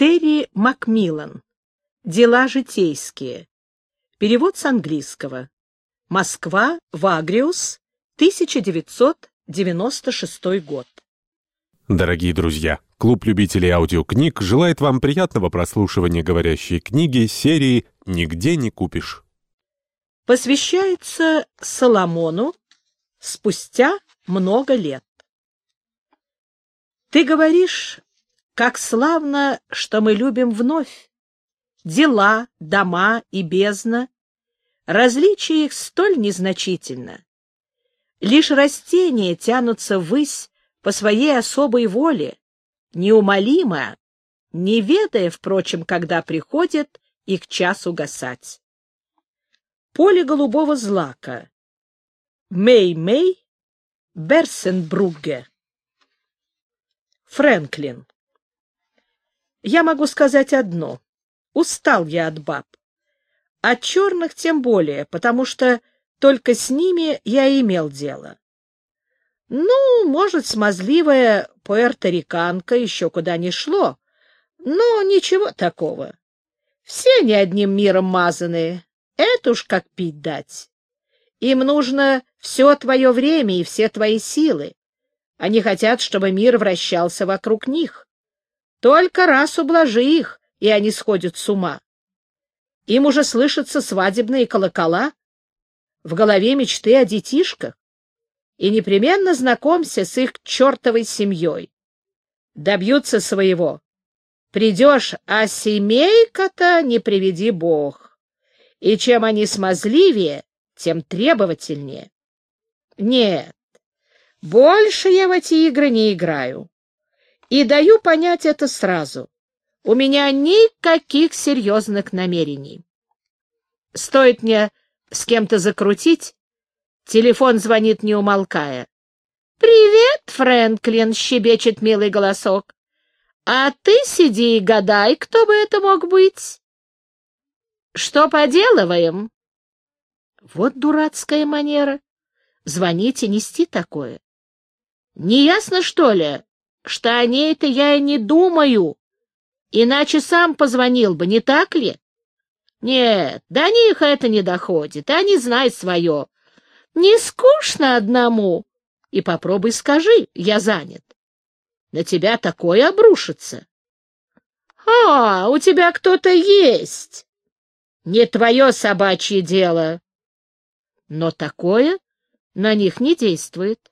Терри Макмиллан. Дела житейские. Перевод с английского. Москва, Вагриус, 1996 год. Дорогие друзья, клуб любителей аудиокниг желает вам приятного прослушивания говорящей книги серии «Нигде не купишь». Посвящается Соломону спустя много лет. Ты говоришь, как славно, что мы любим вновь. Дела, дома и бездна. Различие их столь незначительно. Лишь растения тянутся ввысь по своей особой воле, неумолимо, не ведая, впрочем, когда приходит их час угасать. Поле голубого злака. Мэй-Мэй, Берсенбругге. Фрэнклин. Я могу сказать одно. Устал я от баб. От черных тем более, потому что только с ними я имел дело. Ну, может, смазливая пуэрториканка еще куда ни шло, но ничего такого. Все они одним миром мазанные, это уж как пить дать. Им нужно все твое время и все твои силы. Они хотят, чтобы мир вращался вокруг них. Только раз ублажи их, и они сходят с ума. Им уже слышатся свадебные колокола, в голове мечты о детишках, и непременно знакомься с их чертовой семьей. Добьются своего. Придешь, а семейка-то не приведи бог. И чем они смазливее, тем требовательнее. Нет, больше я в эти игры не играю. И даю понять это сразу. У меня никаких серьезных намерений. Стоит мне с кем-то закрутить, телефон звонит не умолкая. «Привет, Фрэнклин!» — щебечет милый голосок. «А ты сиди и гадай, кто бы это мог быть!» «Что поделываем?» Вот дурацкая манера. Звонить и нести такое. Не ясно, что ли, что о ней-то я и не думаю, иначе сам позвонил бы, не так ли? Нет, до них это не доходит, они знают свое. Не скучно одному. И попробуй скажи, я занят. На тебя такое обрушится. А, у тебя кто-то есть. Не твое собачье дело. Но такое на них не действует.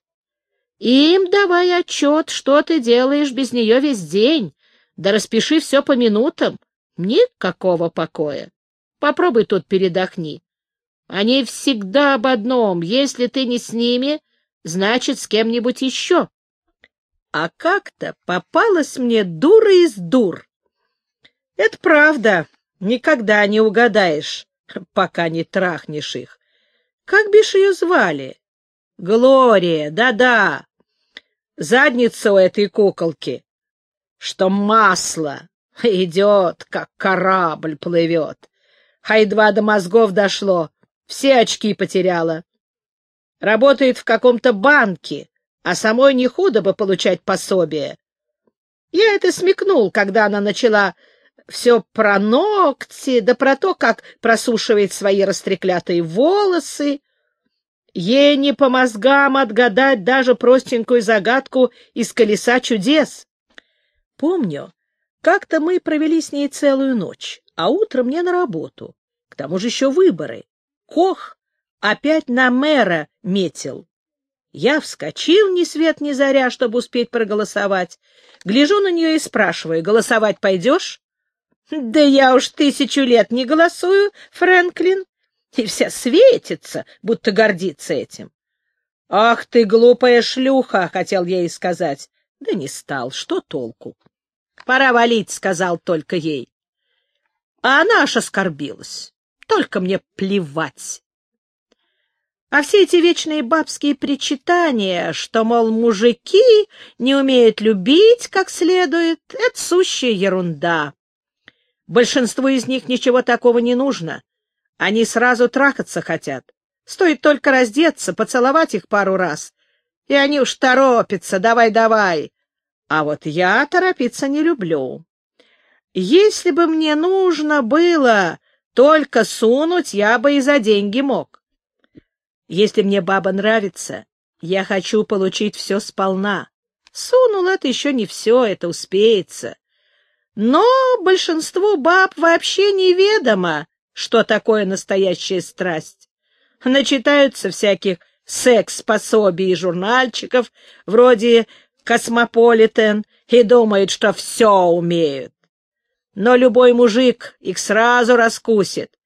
Им давай отчет, что ты делаешь без нее весь день, да распиши все по минутам. Никакого покоя. Попробуй тут передохни. Они всегда об одном. Если ты не с ними, значит, с кем-нибудь еще. А как-то попалась мне дура из дур. Это правда, никогда не угадаешь, пока не трахнешь их. Как бишь ее звали? Глория, да-да. Задница у этой куколки, что масло идет, как корабль плывет. А едва до мозгов дошло, все очки потеряла. Работает в каком-то банке, а самой не худо бы получать пособие. Я это смекнул, когда она начала все про ногти, да про то, как просушивает свои растреклятые волосы. Ей не по мозгам отгадать даже простенькую загадку из «Колеса чудес». Помню, как-то мы провели с ней целую ночь, а утром мне на работу. К тому же еще выборы. Кох опять на мэра метил. Я вскочил ни свет ни заря, чтобы успеть проголосовать. Гляжу на нее и спрашиваю, голосовать пойдешь? Да я уж тысячу лет не голосую, Фрэнклин. И вся светится, будто гордится этим. Ах ты, глупая шлюха, хотел ей сказать. Да не стал, что толку? Пора валить, сказал только ей. А она аж оскорбилась. Только мне плевать. А все эти вечные бабские причитания, что, мол, мужики не умеют любить как следует, — это сущая ерунда. Большинству из них ничего такого не нужно. Они сразу трахаться хотят. Стоит только раздеться, поцеловать их пару раз, и они уж торопятся, давай-давай. А вот я торопиться не люблю. Если бы мне нужно было только сунуть, я бы и за деньги мог. Если мне баба нравится, я хочу получить все сполна. Сунул — это еще не все, это успеется. Но большинству баб вообще неведомо, что такое настоящая страсть. Начитаются всяких секс-пособий и журнальчиков, вроде «Космополитен», и думают, что все умеют. Но любой мужик их сразу раскусит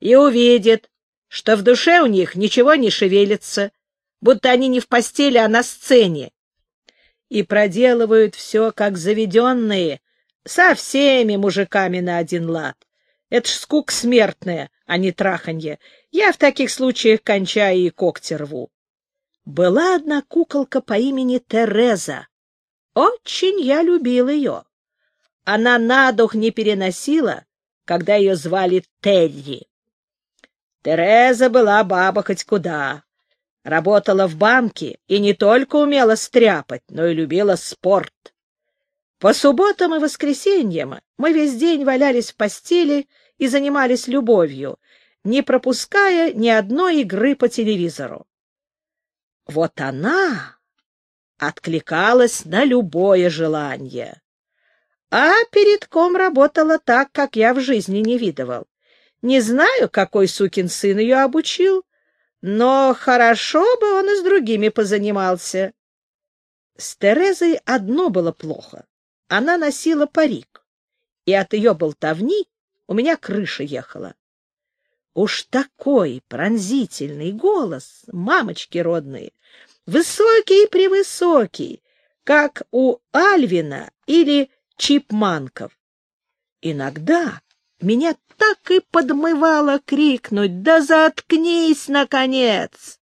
и увидит, что в душе у них ничего не шевелится, будто они не в постели, а на сцене. И проделывают все, как заведенные, со всеми мужиками на один лад. Это ж скук смертная, а не траханье. Я в таких случаях кончаю и когти рву. Была одна куколка по имени Тереза. Очень я любил ее. Она на дух не переносила, когда ее звали Терри. Тереза была баба хоть куда. Работала в банке и не только умела стряпать, но и любила спорт. По субботам и воскресеньям мы весь день валялись в постели и занимались любовью, не пропуская ни одной игры по телевизору. Вот она откликалась на любое желание. А перед ком работала так, как я в жизни не видывал. Не знаю, какой сукин сын ее обучил, но хорошо бы он и с другими позанимался. С Терезой одно было плохо. Она носила парик, и от ее болтовни у меня крыша ехала. Уж такой пронзительный голос, мамочки родные, высокий-превысокий, как у Альвина или Чипманков. Иногда меня так и подмывало крикнуть «Да заткнись, наконец!»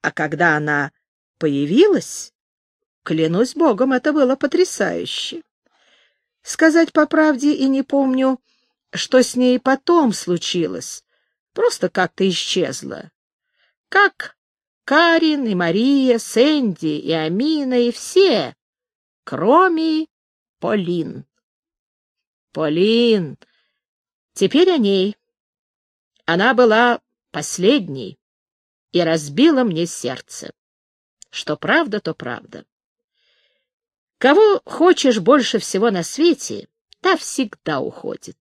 А когда она появилась, клянусь богом, это было потрясающе. Сказать по правде и не помню, что с ней потом случилось, просто как-то исчезла. Как Карин и Мария, Сэнди и Амина и все, кроме Полин. Полин. Теперь о ней. Она была последней и разбила мне сердце. Что правда, то правда. Кого хочешь больше всего на свете, та всегда уходит.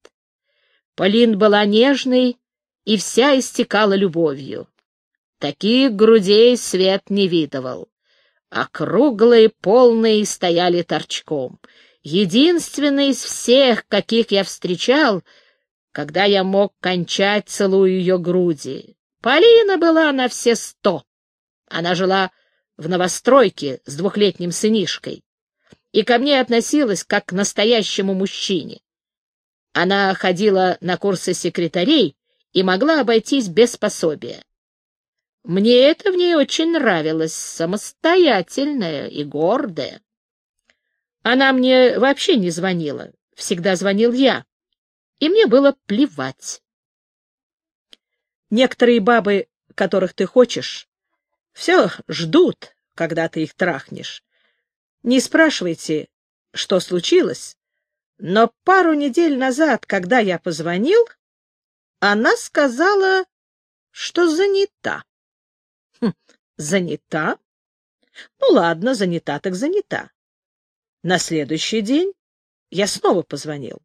Полин была нежной и вся истекала любовью. Таких грудей свет не видывал. Округлые, полные стояли торчком — единственный из всех, каких я встречал, когда я мог кончать, целую ее груди. Полина была на все сто. Она жила в новостройке с двухлетним сынишкой и ко мне относилась как к настоящему мужчине. Она ходила на курсы секретарей и могла обойтись без пособия. Мне это в ней очень нравилось, самостоятельная и гордая. Она мне вообще не звонила, всегда звонил я, и мне было плевать. Некоторые бабы, которых ты хочешь, все ждут, когда ты их трахнешь. Не спрашивайте, что случилось, но пару недель назад, когда я позвонил, она сказала, что занята. Хм, занята? Ну ладно, занята так занята. На следующий день я снова позвонил.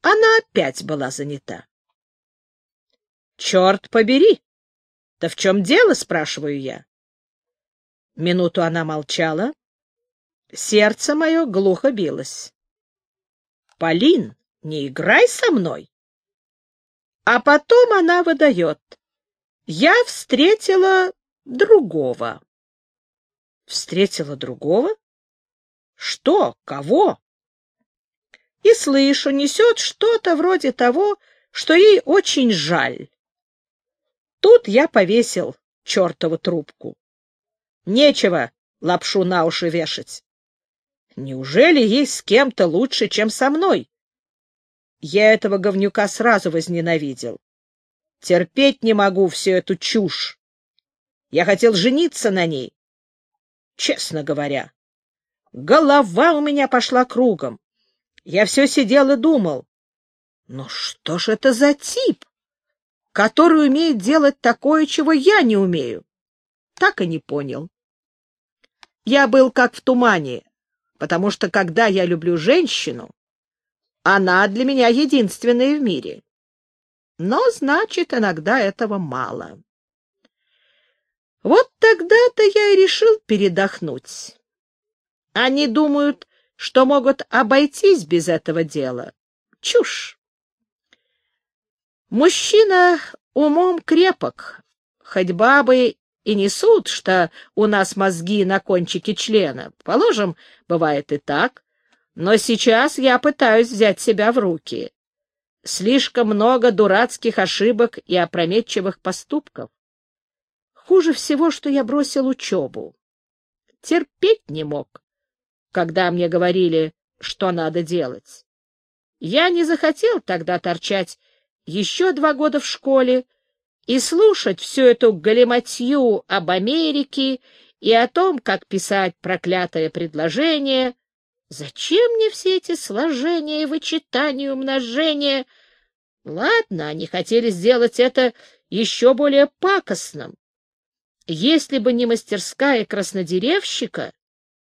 Она опять была занята. «Черт побери! Да в чем дело?» — спрашиваю я. Минуту она молчала. Сердце мое глухо билось. «Полин, не играй со мной!» А потом она выдает. «Я встретила другого». «Встретила другого?» Что? Кого? И слышу, несет что-то вроде того, что ей очень жаль. Тут я повесил чертову трубку. Нечего лапшу на уши вешать. Неужели ей с кем-то лучше, чем со мной? Я этого говнюка сразу возненавидел. Терпеть не могу всю эту чушь. Я хотел жениться на ней. Честно говоря, Голова у меня пошла кругом. Я все сидел и думал, ну что ж это за тип, который умеет делать такое, чего я не умею? Так и не понял. Я был как в тумане, потому что когда я люблю женщину, она для меня единственная в мире. Но, значит, иногда этого мало. Вот тогда-то я и решил передохнуть. Они думают, что могут обойтись без этого дела. Чушь. Мужчина умом крепок, хоть бабы и несут, что у нас мозги на кончике члена. Положим, бывает и так, но сейчас я пытаюсь взять себя в руки. Слишком много дурацких ошибок и опрометчивых поступков. Хуже всего, что я бросил учебу. Терпеть не мог, когда мне говорили, что надо делать. Я не захотел тогда торчать еще два года в школе и слушать всю эту галиматью об Америке и о том, как писать проклятое предложение. Зачем мне все эти сложения, вычитания, умножения? Ладно, они хотели сделать это еще более пакостным. Если бы не мастерская краснодеревщика,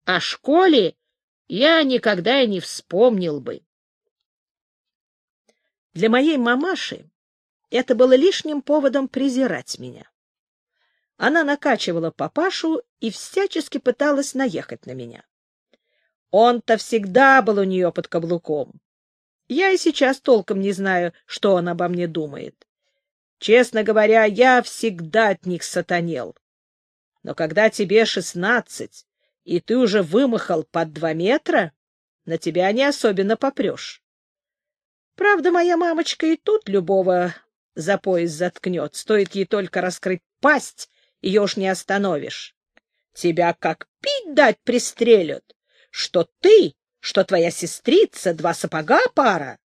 о школе я никогда и не вспомнил бы. Для моей мамаши это было лишним поводом презирать меня. Она накачивала папашу и всячески пыталась наехать на меня. Он-то всегда был у нее под каблуком. Я и сейчас толком не знаю, что он обо мне думает. Честно говоря, я всегда от них сатанел. Но когда тебе шестнадцать, и ты уже вымахал под два метра, на тебя не особенно попрешь. Правда, моя мамочка и тут любого за пояс заткнет. Стоит ей только раскрыть пасть, ее уж не остановишь. Тебя как пить дать пристрелят, что ты, что твоя сестрица, два сапога пара.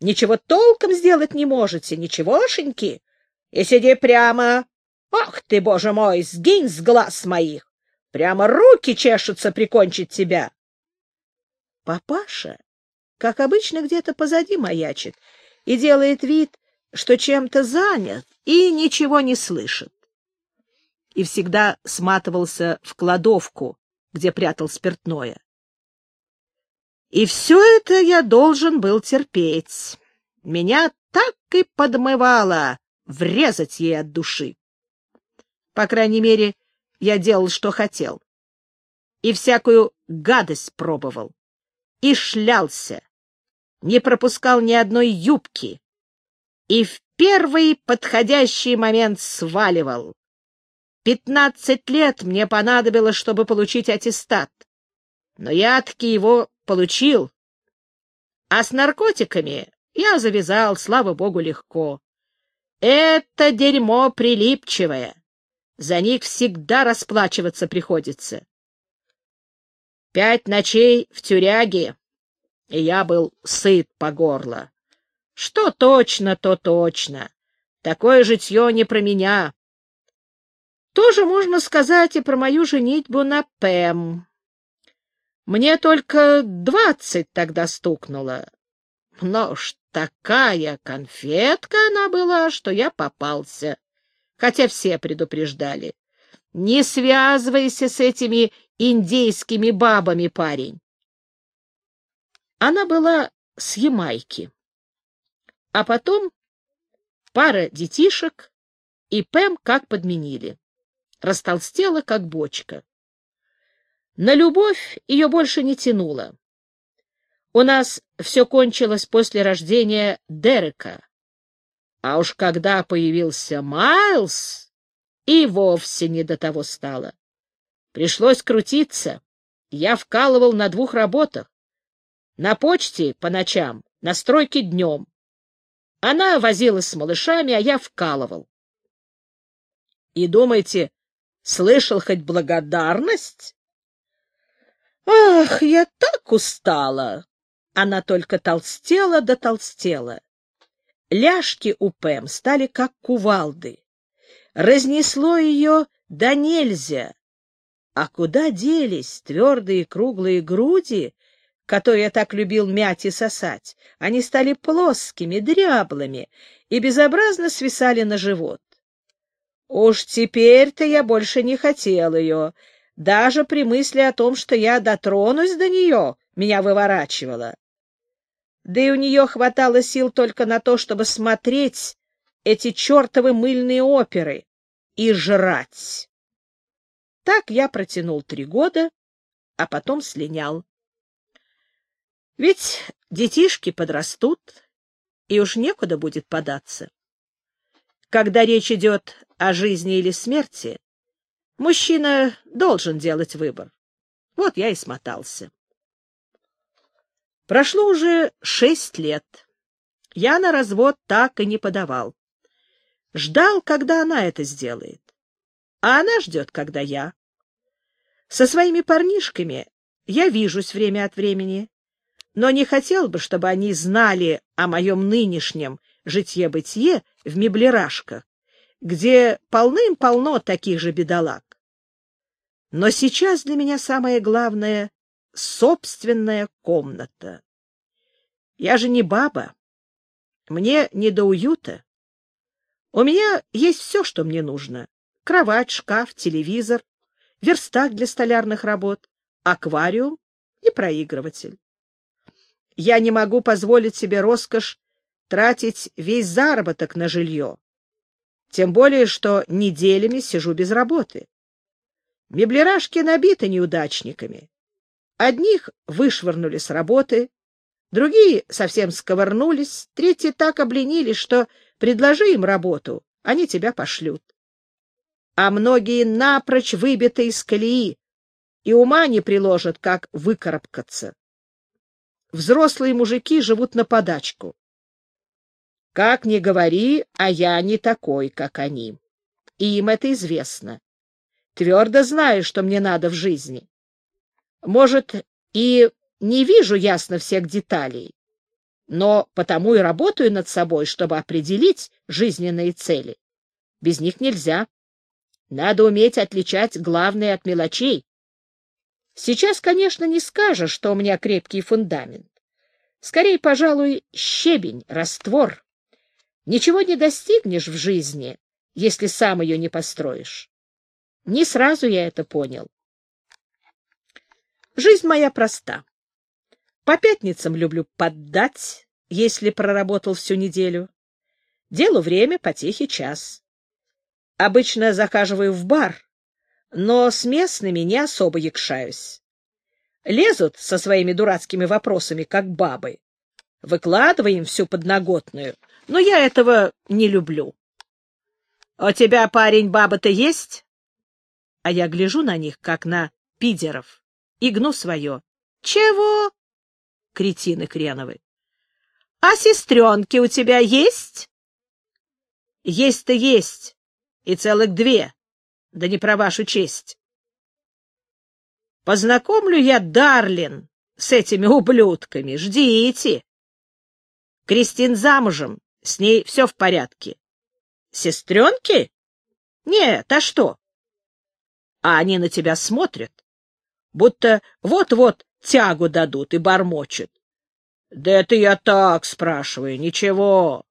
Ничего толком сделать не можете, ничегошеньки. И сиди прямо, Ах ты, боже мой, сгинь с глаз моих! Прямо руки чешутся прикончить тебя. Папаша, как обычно, где-то позади маячит и делает вид, что чем-то занят и ничего не слышит. И всегда сматывался в кладовку, где прятал спиртное. И все это я должен был терпеть. Меня так и подмывало врезать ей от души. По крайней мере, я делал, что хотел. И всякую гадость пробовал. И шлялся. Не пропускал ни одной юбки. И в первый подходящий момент сваливал. Пятнадцать лет мне понадобилось, чтобы получить аттестат. Но я таки его получил. А с наркотиками я завязал, слава богу, легко. Это дерьмо прилипчивое. За них всегда расплачиваться приходится. Пять ночей в тюряге, и я был сыт по горло. Что точно, то точно. Такое житье не про меня. Тоже можно сказать и про мою женитьбу на Пэм. Мне только двадцать тогда стукнуло. Но ж такая конфетка она была, что я попался хотя все предупреждали. Не связывайся с этими индейскими бабами, парень. Она была с Ямайки. А потом пара детишек, и Пэм как подменили. Растолстела, как бочка. На любовь ее больше не тянуло. У нас все кончилось после рождения Дерека. А уж когда появился Майлз, и вовсе не до того стало. Пришлось крутиться. Я вкалывал на двух работах. На почте по ночам, на стройке днем. Она возилась с малышами, а я вкалывал. И думаете, слышал хоть благодарность? Ах, я так устала! Она только толстела да толстела. Ляжки у Пэм стали как кувалды. Разнесло ее да нельзя. А куда делись твердые круглые груди, которые я так любил мять и сосать, они стали плоскими, дряблыми и безобразно свисали на живот. Уж теперь-то я больше не хотел ее. Даже при мысли о том, что я дотронусь до нее, меня выворачивало. Да и у нее хватало сил только на то, чтобы смотреть эти чертовы мыльные оперы и жрать. Так я протянул три года, а потом слинял. Ведь детишки подрастут, и уж некуда будет податься. Когда речь идет о жизни или смерти, мужчина должен делать выбор. Вот я и смотался. Прошло уже шесть лет. Я на развод так и не подавал. Ждал, когда она это сделает. А она ждет, когда я. Со своими парнишками я вижусь время от времени, но не хотел бы, чтобы они знали о моем нынешнем житье-бытие в меблерашках, где полным-полно таких же бедолаг. Но сейчас для меня самое главное — собственная комната. Я же не баба. Мне не до уюта. У меня есть все, что мне нужно. Кровать, шкаф, телевизор, верстак для столярных работ, аквариум и проигрыватель. Я не могу позволить себе роскошь тратить весь заработок на жилье. Тем более, что неделями сижу без работы. Меблерашки набиты неудачниками. Одних вышвырнули с работы, другие совсем сковырнулись, третьи так обленились, что предложи им работу, они тебя пошлют а многие напрочь выбиты из колеи и ума не приложат, как выкарабкаться. Взрослые мужики живут на подачку. Как ни говори, а я не такой, как они. И им это известно. Твердо знаю, что мне надо в жизни. Может, и не вижу ясно всех деталей, но потому и работаю над собой, чтобы определить жизненные цели. Без них нельзя. Надо уметь отличать главное от мелочей. Сейчас, конечно, не скажешь, что у меня крепкий фундамент. Скорее, пожалуй, щебень, раствор. Ничего не достигнешь в жизни, если сам ее не построишь. Не сразу я это понял. Жизнь моя проста. По пятницам люблю поддать, если проработал всю неделю. Делу время, потехи час. Обычно захаживаю в бар, но с местными не особо якшаюсь. Лезут со своими дурацкими вопросами, как бабы. Выкладываем всю подноготную, но я этого не люблю. — У тебя, парень, баба-то есть? А я гляжу на них, как на пидеров, и гну свое. — Чего? — кретины креновы. — А сестренки у тебя есть? — Есть-то есть, и целых две, да не про вашу честь. Познакомлю я Дарлин с этими ублюдками, ждите. Кристин замужем, с ней все в порядке. Сестренки? Нет, а что? А они на тебя смотрят, будто вот-вот тягу дадут и бормочут. Да это я так спрашиваю, ничего.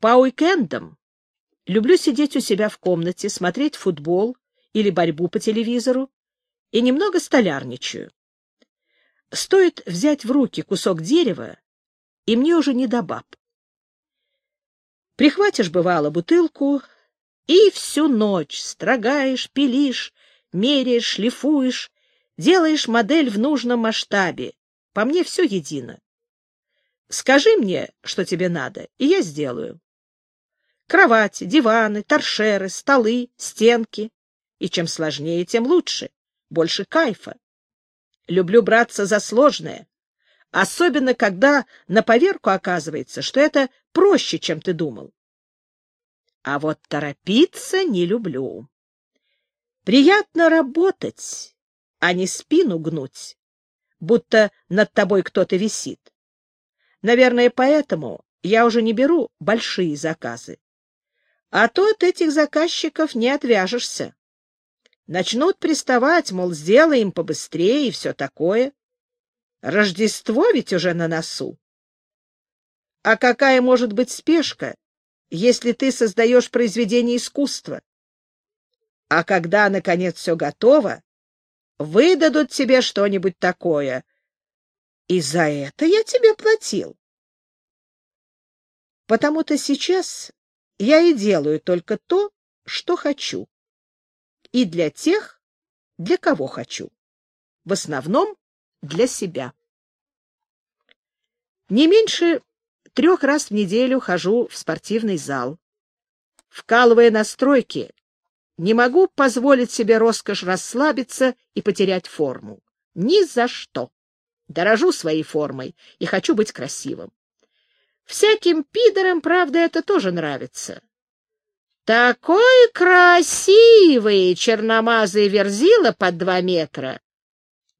По уикендам Люблю сидеть у себя в комнате, смотреть футбол или борьбу по телевизору и немного столярничаю. Стоит взять в руки кусок дерева, и мне уже не до баб. Прихватишь, бывало, бутылку, и всю ночь строгаешь, пилишь, меряешь, шлифуешь, делаешь модель в нужном масштабе. По мне все едино. Скажи мне, что тебе надо, и я сделаю. Кровати, диваны, торшеры, столы, стенки. И чем сложнее, тем лучше. Больше кайфа. Люблю браться за сложное. Особенно, когда на поверку оказывается, что это проще, чем ты думал. А вот торопиться не люблю. Приятно работать, а не спину гнуть, будто над тобой кто-то висит. Наверное, поэтому я уже не беру большие заказы. А то от этих заказчиков не отвяжешься. Начнут приставать, мол, сделай им побыстрее и все такое. Рождество ведь уже на носу. А какая может быть спешка, если ты создаешь произведение искусства? А когда, наконец, все готово, выдадут тебе что-нибудь такое. И за это я тебе платил. Потому-то сейчас я и делаю только то, что хочу. И для тех, для кого хочу. В основном для себя. Не меньше трех раз в неделю хожу в спортивный зал. Вкалывая настройки, не могу позволить себе роскошь расслабиться и потерять форму. Ни за что. Дорожу своей формой и хочу быть красивым. Всяким пидорам, правда, это тоже нравится. Такой красивый черномазый верзила под два метра.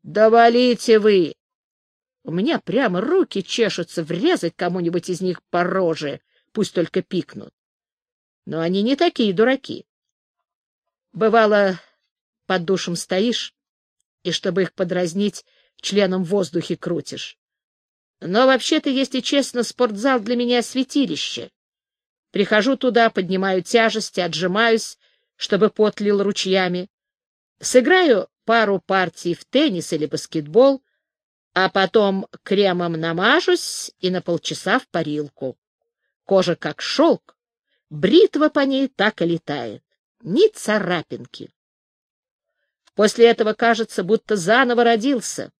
Да валите вы! У меня прямо руки чешутся врезать кому-нибудь из них по роже, пусть только пикнут. Но они не такие дураки. Бывало, под душем стоишь, и, чтобы их подразнить, членом в воздухе крутишь. Но вообще-то, если честно, спортзал для меня святилище. Прихожу туда, поднимаю тяжести, отжимаюсь, чтобы пот лил ручьями. Сыграю пару партий в теннис или баскетбол, а потом кремом намажусь и на полчаса в парилку. Кожа как шелк, бритва по ней так и летает, ни царапинки. После этого кажется, будто заново родился.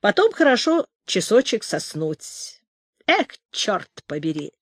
Потом хорошо часочек соснуть. Эх, черт побери!